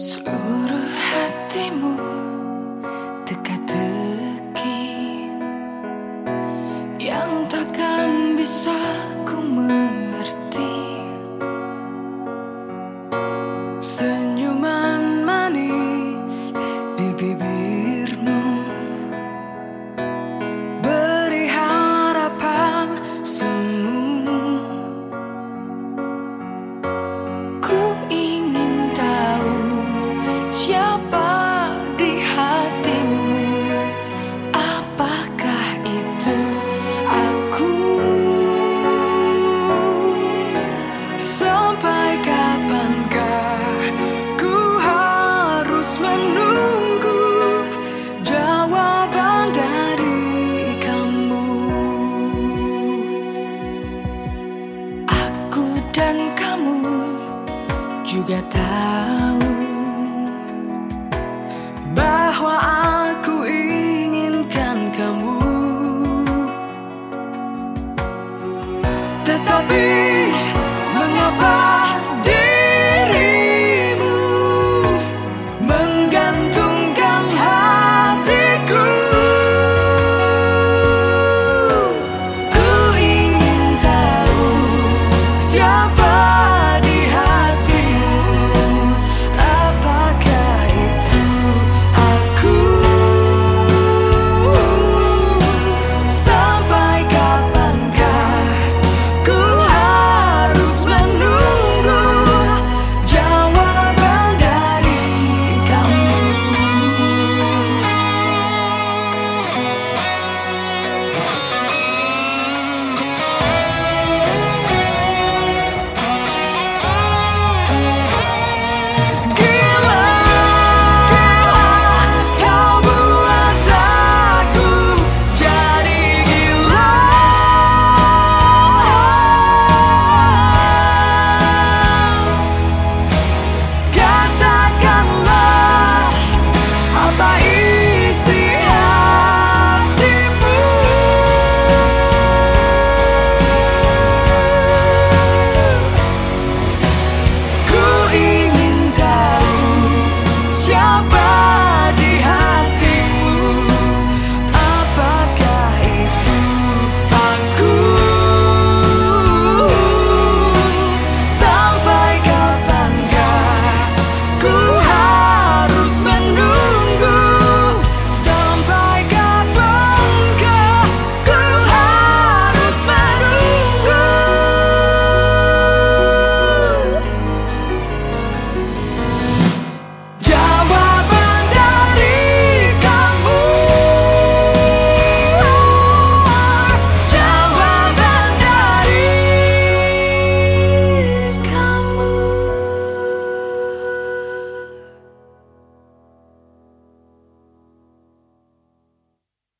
Seluruh hatimu teka-teki. Yang takkan bisa ku mengerti. Senyuman manis di bibirmu juga tahu tá